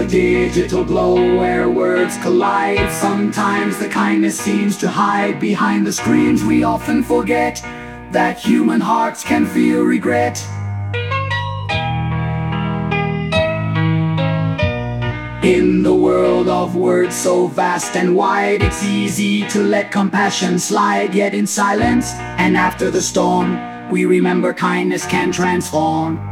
the digital glow where words collide. Sometimes the kindness seems to hide behind the screens. We often forget that human hearts can feel regret. In the world of words so vast and wide, it's easy to let compassion slide. Yet in silence and after the storm, we remember kindness can transform.